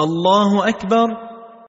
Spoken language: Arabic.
الله أكبر